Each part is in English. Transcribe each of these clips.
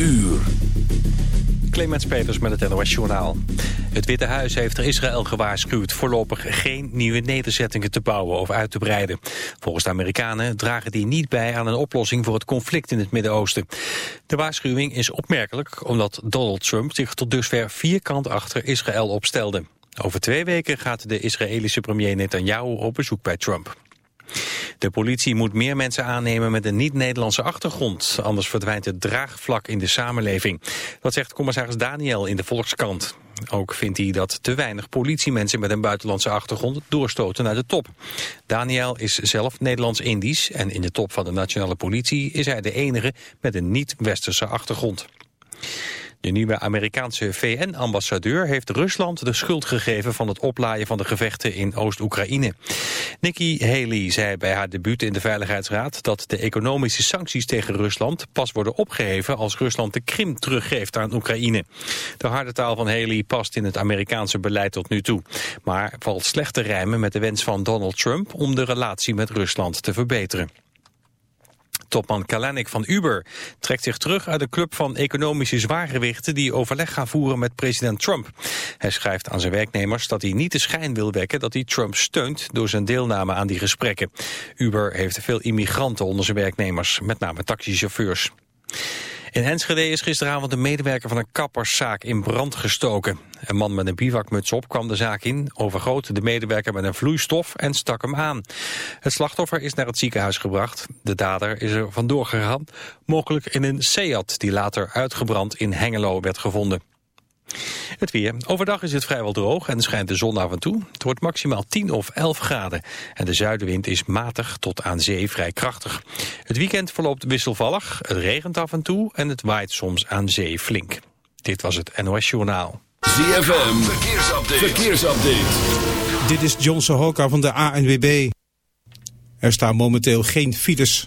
uur. Clemens Peters met het NOS Journaal. Het Witte Huis heeft Israël gewaarschuwd voorlopig geen nieuwe nederzettingen te bouwen of uit te breiden. Volgens de Amerikanen dragen die niet bij aan een oplossing voor het conflict in het Midden-Oosten. De waarschuwing is opmerkelijk omdat Donald Trump zich tot dusver vierkant achter Israël opstelde. Over twee weken gaat de Israëlische premier Netanyahu op bezoek bij Trump. De politie moet meer mensen aannemen met een niet-Nederlandse achtergrond. Anders verdwijnt het draagvlak in de samenleving. Dat zegt commissaris Daniel in de Volkskrant. Ook vindt hij dat te weinig politiemensen met een buitenlandse achtergrond doorstoten naar de top. Daniel is zelf Nederlands-Indisch en in de top van de nationale politie is hij de enige met een niet-westerse achtergrond. De nieuwe Amerikaanse VN-ambassadeur heeft Rusland de schuld gegeven van het oplaaien van de gevechten in Oost-Oekraïne. Nikki Haley zei bij haar debuut in de Veiligheidsraad dat de economische sancties tegen Rusland pas worden opgeheven als Rusland de Krim teruggeeft aan Oekraïne. De harde taal van Haley past in het Amerikaanse beleid tot nu toe, maar valt slecht te rijmen met de wens van Donald Trump om de relatie met Rusland te verbeteren. Topman Kalanik van Uber trekt zich terug uit de club van economische zwaargewichten die overleg gaan voeren met president Trump. Hij schrijft aan zijn werknemers dat hij niet de schijn wil wekken dat hij Trump steunt door zijn deelname aan die gesprekken. Uber heeft veel immigranten onder zijn werknemers, met name taxichauffeurs. In Enschede is gisteravond een medewerker van een kapperszaak in brand gestoken. Een man met een bivakmuts op kwam de zaak in, overgoot de medewerker met een vloeistof en stak hem aan. Het slachtoffer is naar het ziekenhuis gebracht. De dader is er vandoor gegaan, mogelijk in een Seat die later uitgebrand in Hengelo werd gevonden. Het weer. Overdag is het vrijwel droog en schijnt de zon af en toe. Het wordt maximaal 10 of 11 graden. En de zuidenwind is matig tot aan zee vrij krachtig. Het weekend verloopt wisselvallig. Het regent af en toe en het waait soms aan zee flink. Dit was het NOS Journaal. ZFM. Verkeersupdate. Verkeersupdate. Dit is John Sohoka van de ANWB. Er staan momenteel geen files.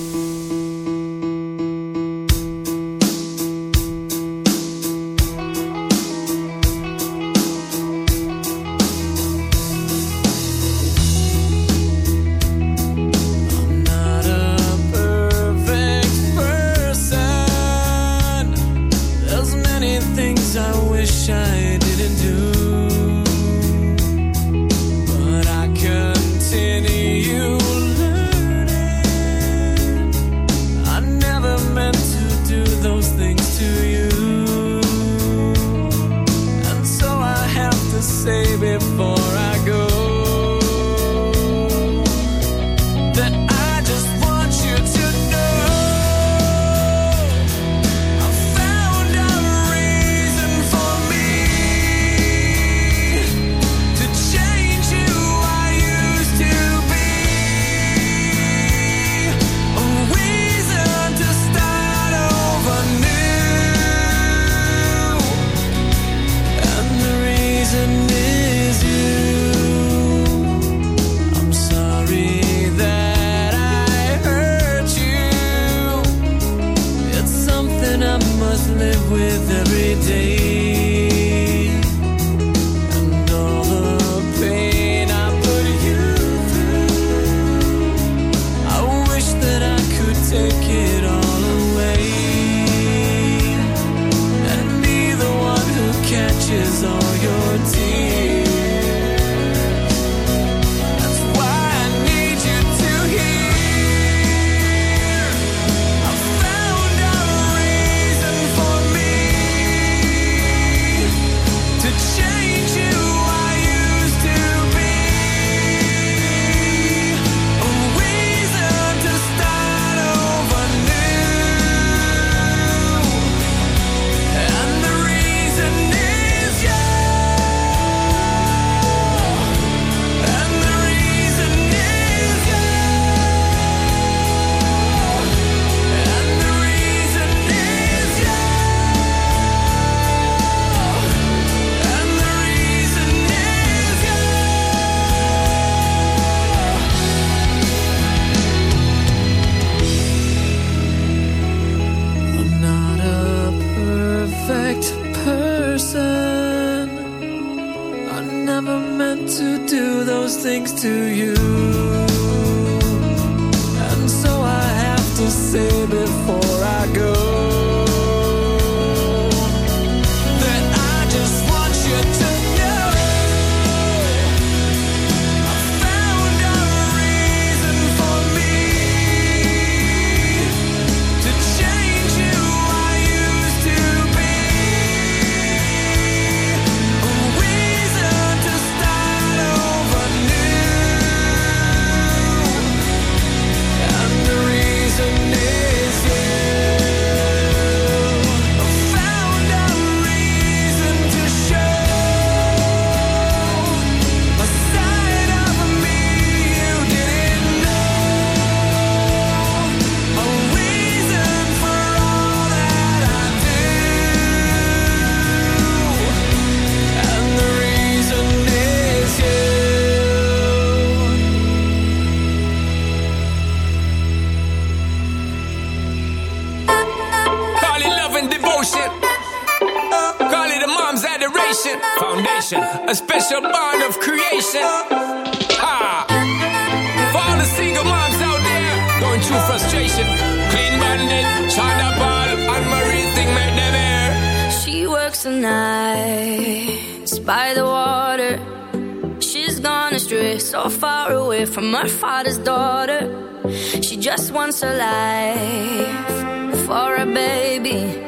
alive for a baby.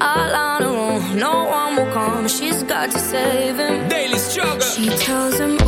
All on her own, no one will come. She's got to save him. Daily struggle. She tells him.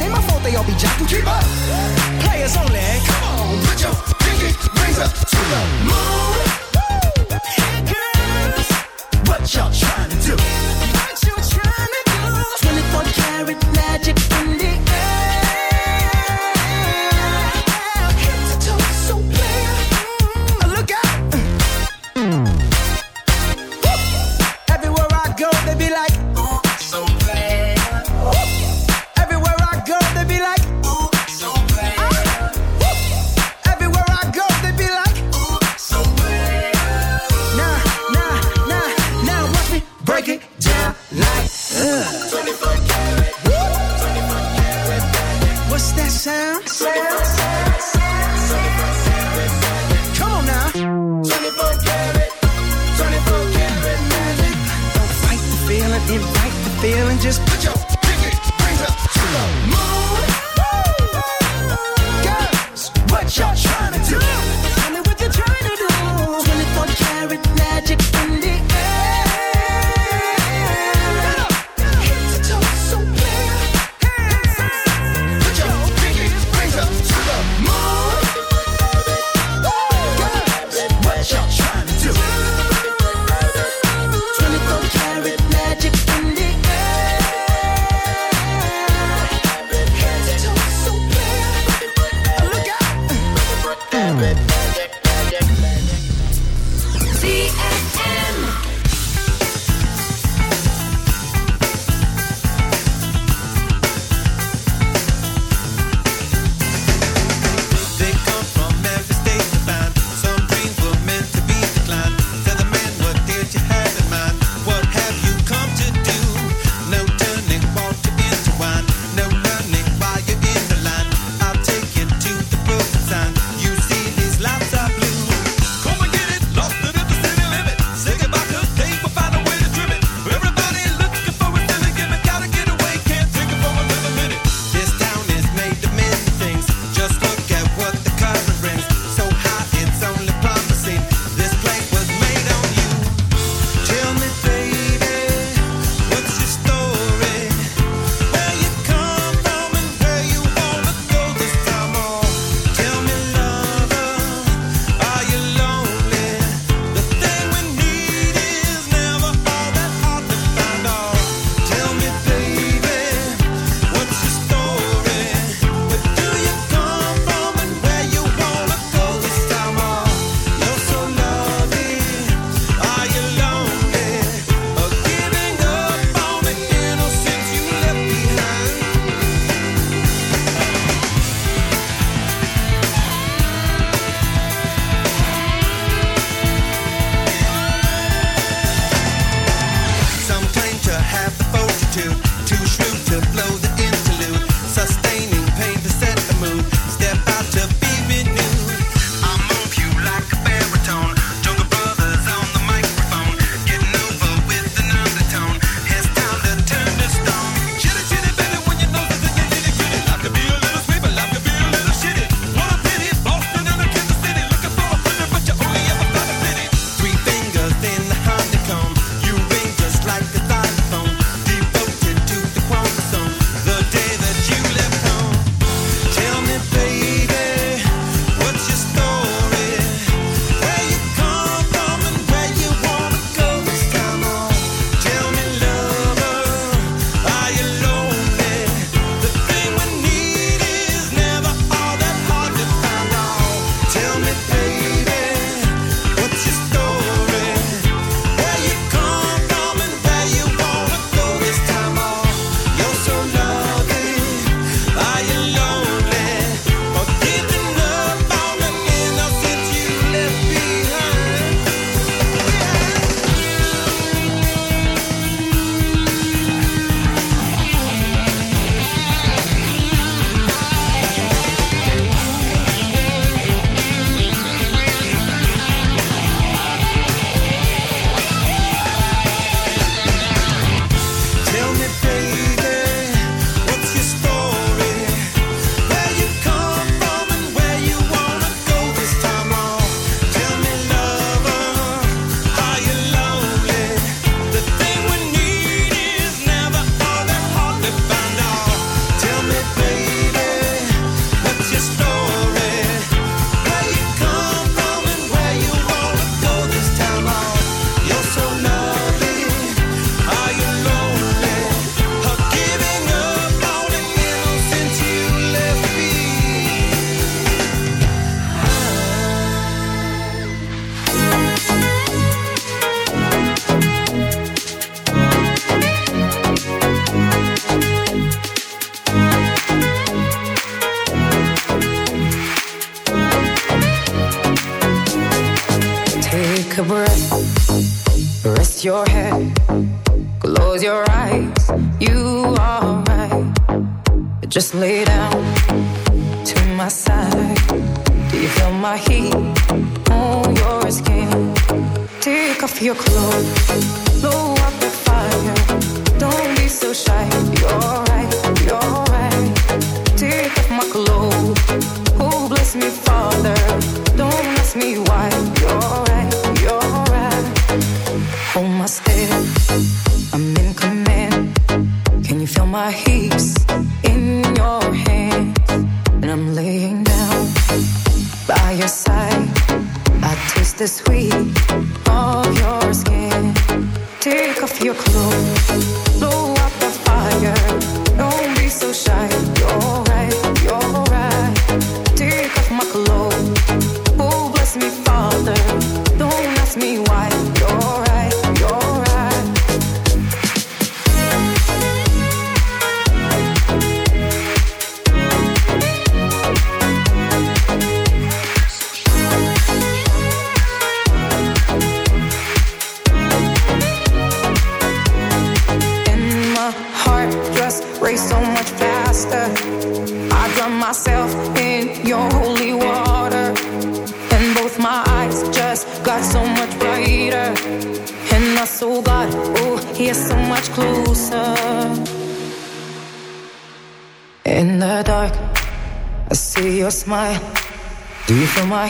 Ain't my fault they all be jocking. Keep up. Players only. Come on, put your pinky rings up to the moon.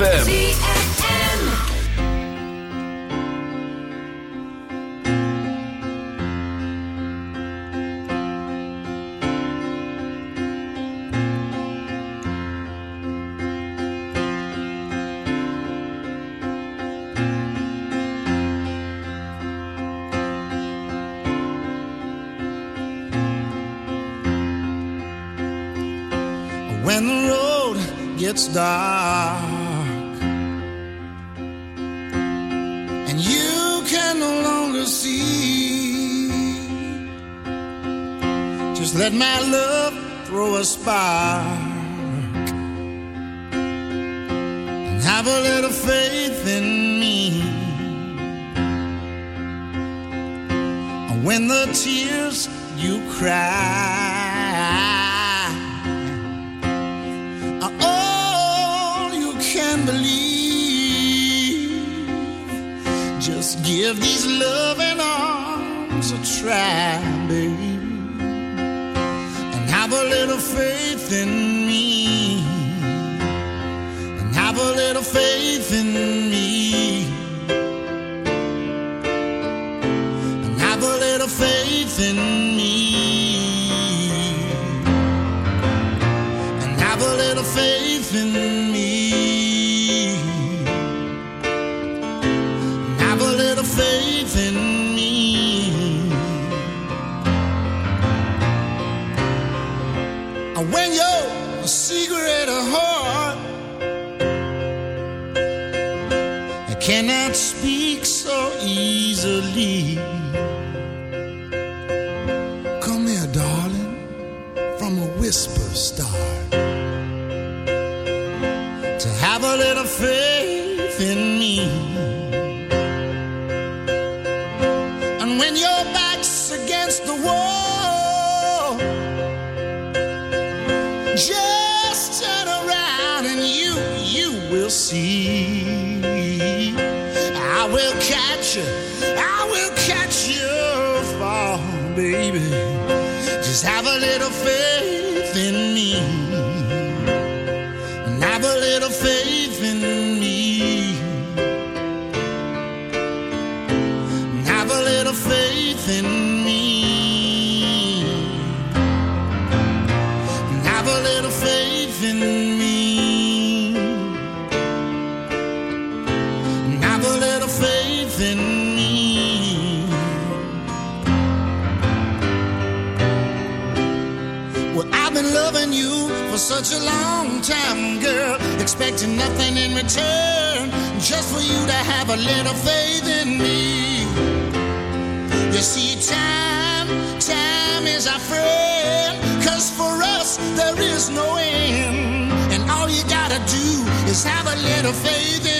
ZFM. a spy.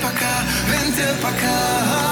пока, вентиль пока.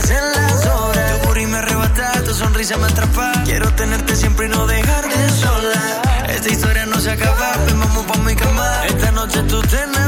pasen las horas. Tu booty me arrebata, tu sonrisa me atrapa. Quiero tenerte siempre y no dejarte sola. Esta historia no se acaba, pues vamos pa' mi cama. Esta noche tú tenés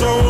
so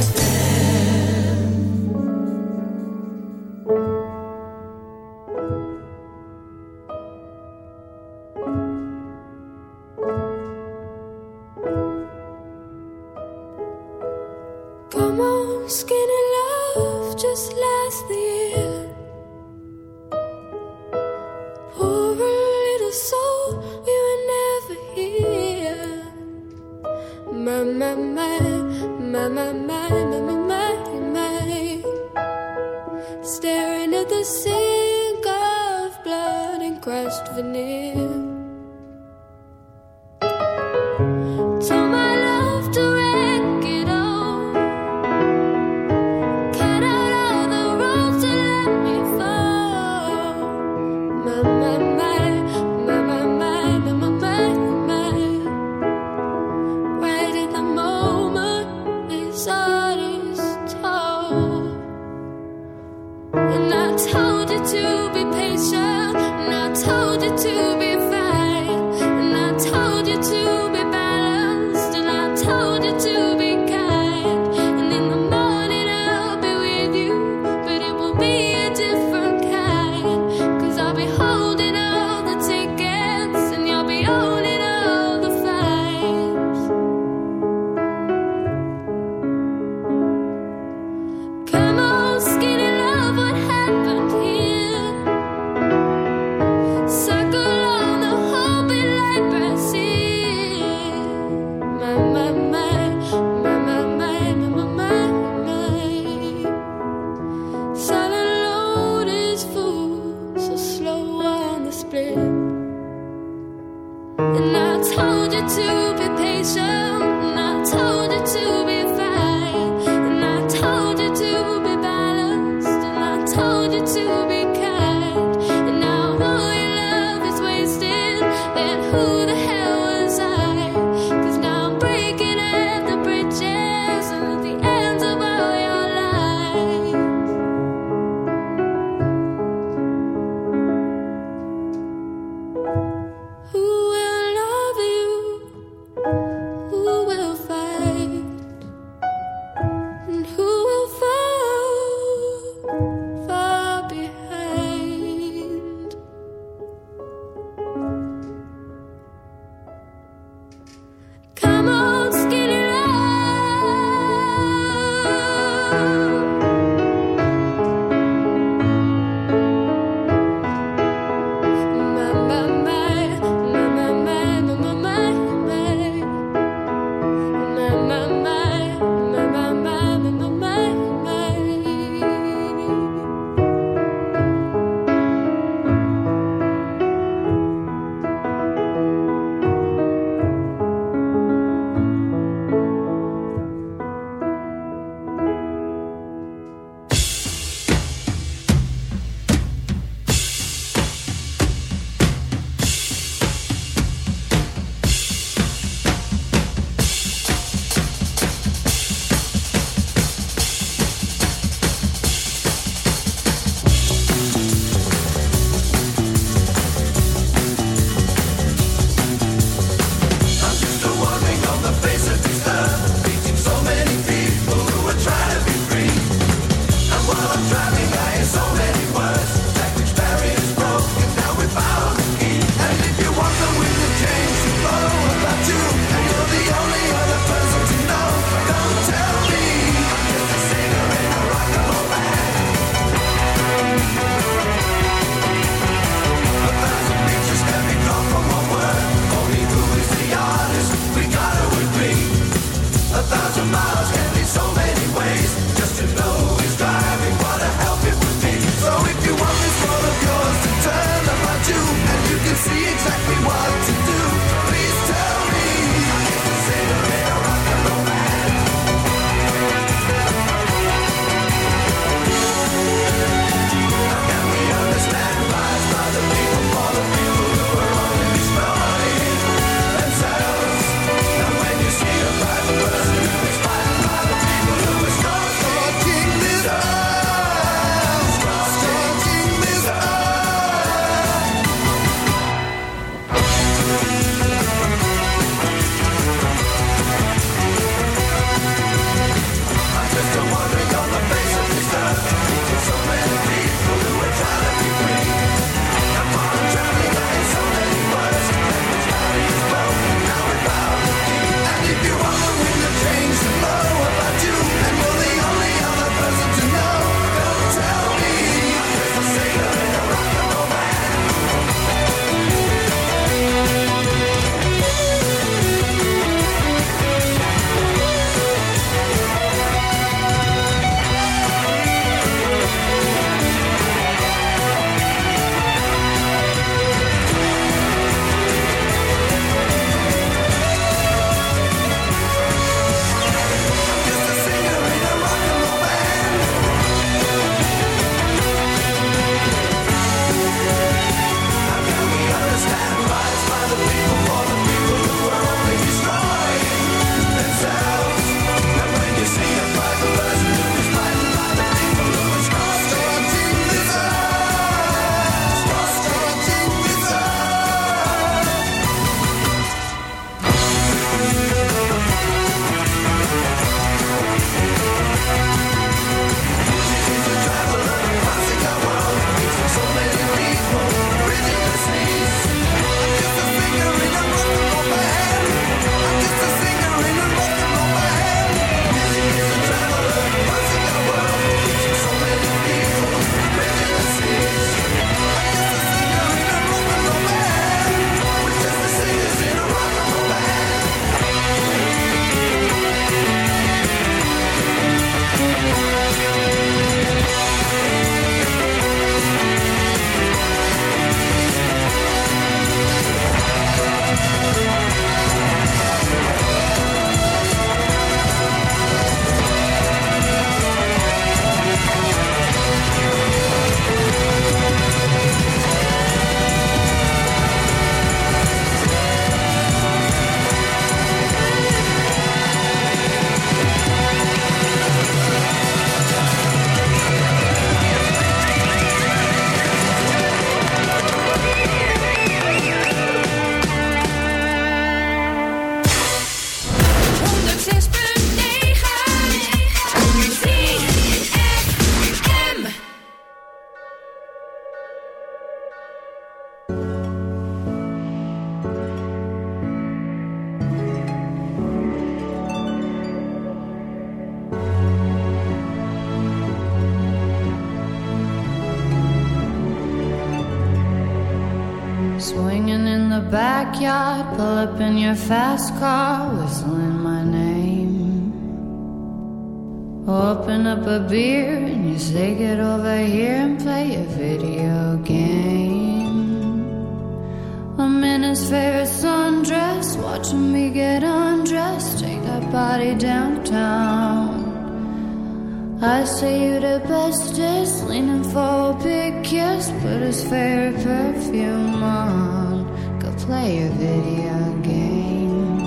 downtown. I say you the bestest, leaning for a big kiss, put his favorite perfume on, go play a video game.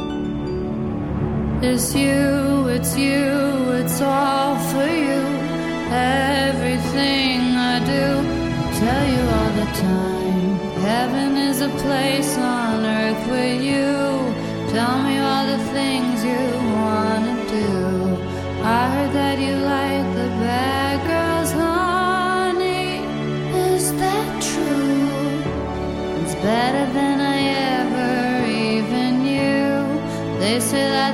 It's you, it's you, it's all for you. Everything I do, I tell you all the time. Heaven is a place on earth with you. Tell me all the things you wanna do. I heard that you like the bad girls, honey. Is that true? It's better than I ever even knew. They say that